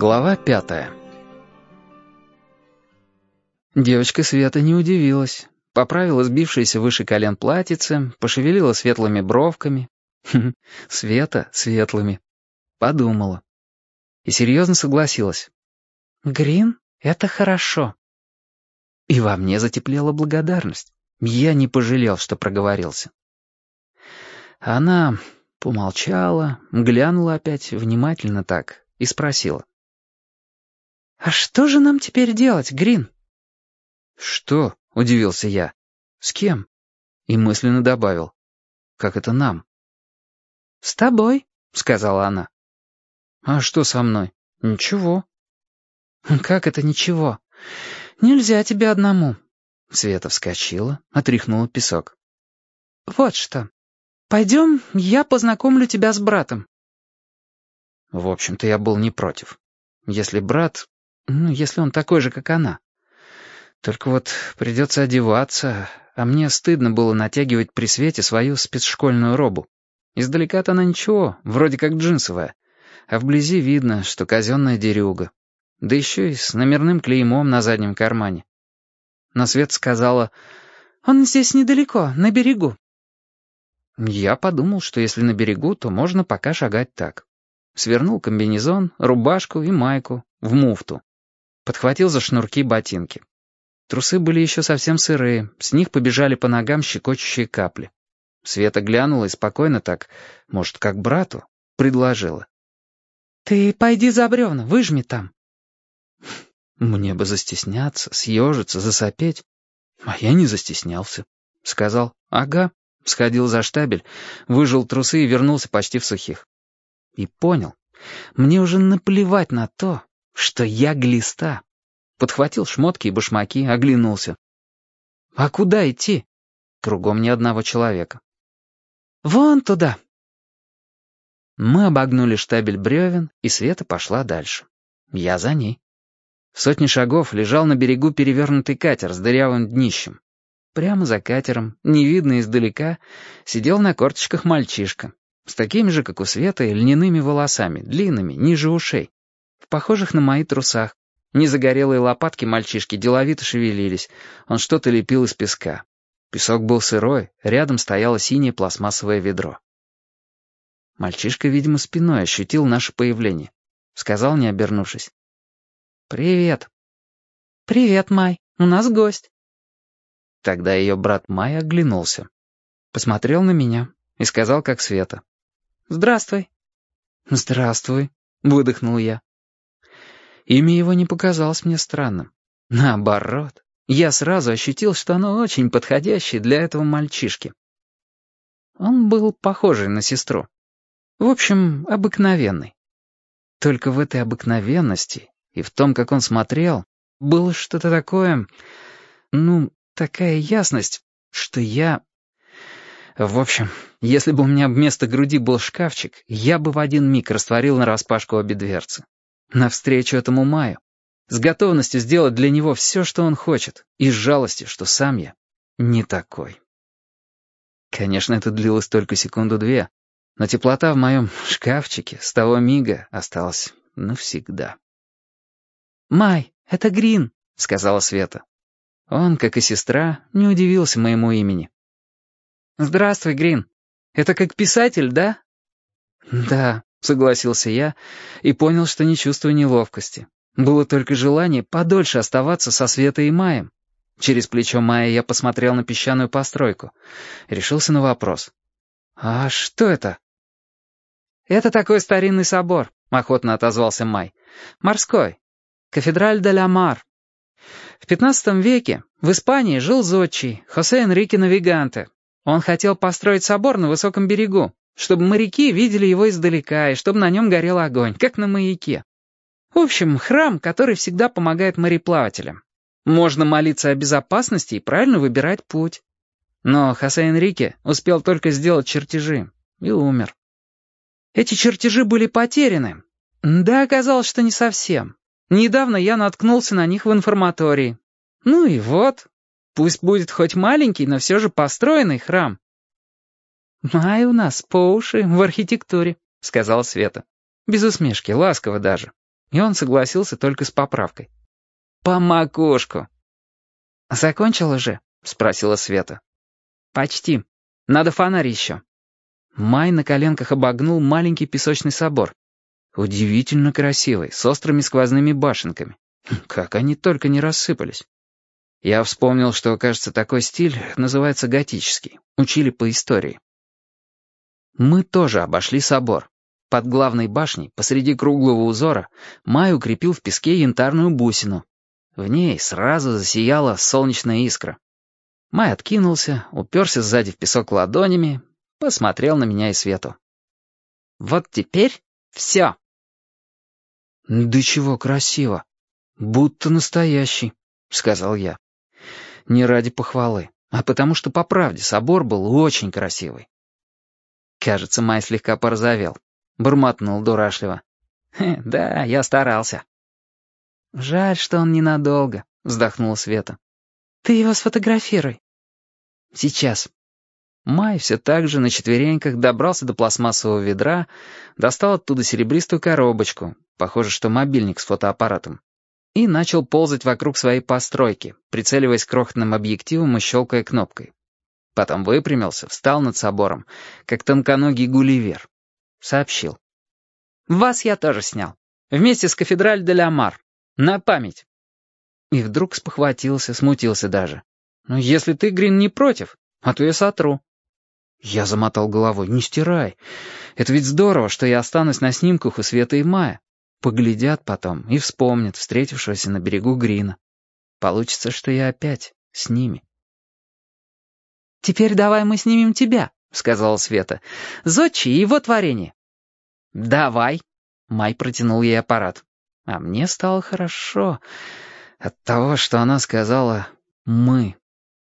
Глава пятая Девочка Света не удивилась. Поправила сбившееся выше колен платьице, пошевелила светлыми бровками. Света светлыми. Подумала. И серьезно согласилась. «Грин — это хорошо». И во мне затеплела благодарность. Я не пожалел, что проговорился. Она помолчала, глянула опять внимательно так и спросила. «А что же нам теперь делать, Грин?» «Что?» — удивился я. «С кем?» И мысленно добавил. «Как это нам?» «С тобой», — сказала она. «А что со мной?» «Ничего». «Как это ничего? Нельзя тебе одному». Света вскочила, отряхнула песок. «Вот что. Пойдем, я познакомлю тебя с братом». В общем-то, я был не против. Если брат... Ну, если он такой же, как она. Только вот придется одеваться, а мне стыдно было натягивать при свете свою спецшкольную робу. Издалека-то она ничего, вроде как джинсовая, а вблизи видно, что казенная дерюга. Да еще и с номерным клеймом на заднем кармане. Но Свет сказала, «Он здесь недалеко, на берегу». Я подумал, что если на берегу, то можно пока шагать так. Свернул комбинезон, рубашку и майку в муфту. Подхватил за шнурки ботинки. Трусы были еще совсем сырые, с них побежали по ногам щекочущие капли. Света глянула и спокойно так, может, как брату, предложила. «Ты пойди за бревна, выжми там». Мне бы застесняться, съежиться, засопеть. А я не застеснялся. Сказал «Ага», сходил за штабель, выжил трусы и вернулся почти в сухих. И понял, мне уже наплевать на то, что я глиста. Подхватил шмотки и башмаки, оглянулся. «А куда идти?» Кругом ни одного человека. «Вон туда!» Мы обогнули штабель бревен, и Света пошла дальше. Я за ней. В сотне шагов лежал на берегу перевернутый катер с дырявым днищем. Прямо за катером, не видно издалека, сидел на корточках мальчишка. С такими же, как у Света, льняными волосами, длинными, ниже ушей. В похожих на мои трусах. Незагорелые лопатки мальчишки деловито шевелились. Он что-то лепил из песка. Песок был сырой, рядом стояло синее пластмассовое ведро. Мальчишка, видимо, спиной ощутил наше появление. Сказал, не обернувшись. «Привет». «Привет, Май. У нас гость». Тогда ее брат Май оглянулся. Посмотрел на меня и сказал, как Света. «Здравствуй». «Здравствуй», — выдохнул я. Имя его не показалось мне странным. Наоборот, я сразу ощутил, что оно очень подходящее для этого мальчишки. Он был похожий на сестру. В общем, обыкновенный. Только в этой обыкновенности и в том, как он смотрел, было что-то такое... Ну, такая ясность, что я... В общем, если бы у меня вместо груди был шкафчик, я бы в один миг растворил нараспашку обе дверцы. Навстречу этому маю. С готовностью сделать для него все, что он хочет. И с жалостью, что сам я не такой. Конечно, это длилось только секунду-две, но теплота в моем шкафчике с того мига осталась навсегда. «Май, это Грин», — сказала Света. Он, как и сестра, не удивился моему имени. «Здравствуй, Грин. Это как писатель, да?» «Да», — согласился я и понял, что не чувствую неловкости. Было только желание подольше оставаться со Светой и Маем. Через плечо Майя я посмотрел на песчаную постройку. Решился на вопрос. «А что это?» «Это такой старинный собор», — охотно отозвался Май. «Морской. Кафедраль де ла Мар. В XV веке в Испании жил зодчий Хосе Энрике Навиганте. Он хотел построить собор на высоком берегу чтобы моряки видели его издалека и чтобы на нем горел огонь, как на маяке. В общем, храм, который всегда помогает мореплавателям. Можно молиться о безопасности и правильно выбирать путь. Но Хосе Энрике успел только сделать чертежи и умер. Эти чертежи были потеряны. Да, оказалось, что не совсем. Недавно я наткнулся на них в информатории. Ну и вот. Пусть будет хоть маленький, но все же построенный храм. «Май у нас по уши в архитектуре», — сказала Света. Без усмешки, ласково даже. и он согласился только с поправкой. «По макушку». «Закончила же?» — спросила Света. «Почти. Надо фонарь еще». Май на коленках обогнул маленький песочный собор. Удивительно красивый, с острыми сквозными башенками. Как они только не рассыпались. Я вспомнил, что, кажется, такой стиль называется готический. Учили по истории. Мы тоже обошли собор. Под главной башней, посреди круглого узора, Май укрепил в песке янтарную бусину. В ней сразу засияла солнечная искра. Май откинулся, уперся сзади в песок ладонями, посмотрел на меня и Свету. «Вот теперь все». «Да чего красиво! Будто настоящий», — сказал я. Не ради похвалы, а потому что, по правде, собор был очень красивый. Кажется, Май слегка порозовел. Бурмотнул дурашливо. «Да, я старался». «Жаль, что он ненадолго», — вздохнула Света. «Ты его сфотографируй». «Сейчас». Май все так же на четвереньках добрался до пластмассового ведра, достал оттуда серебристую коробочку, похоже, что мобильник с фотоаппаратом, и начал ползать вокруг своей постройки, прицеливаясь крохотным объективом и щелкая кнопкой. Потом выпрямился, встал над собором, как тонконогий гулливер. Сообщил. «Вас я тоже снял. Вместе с кафедраль де ля Мар. На память». И вдруг спохватился, смутился даже. «Ну, если ты, Грин, не против, а то я сотру». Я замотал головой. «Не стирай. Это ведь здорово, что я останусь на снимках у Света и Мая. Поглядят потом и вспомнят встретившегося на берегу Грина. Получится, что я опять с ними». «Теперь давай мы снимем тебя», — сказала Света. «Зодчи и его творение». «Давай». Май протянул ей аппарат. А мне стало хорошо от того, что она сказала «мы».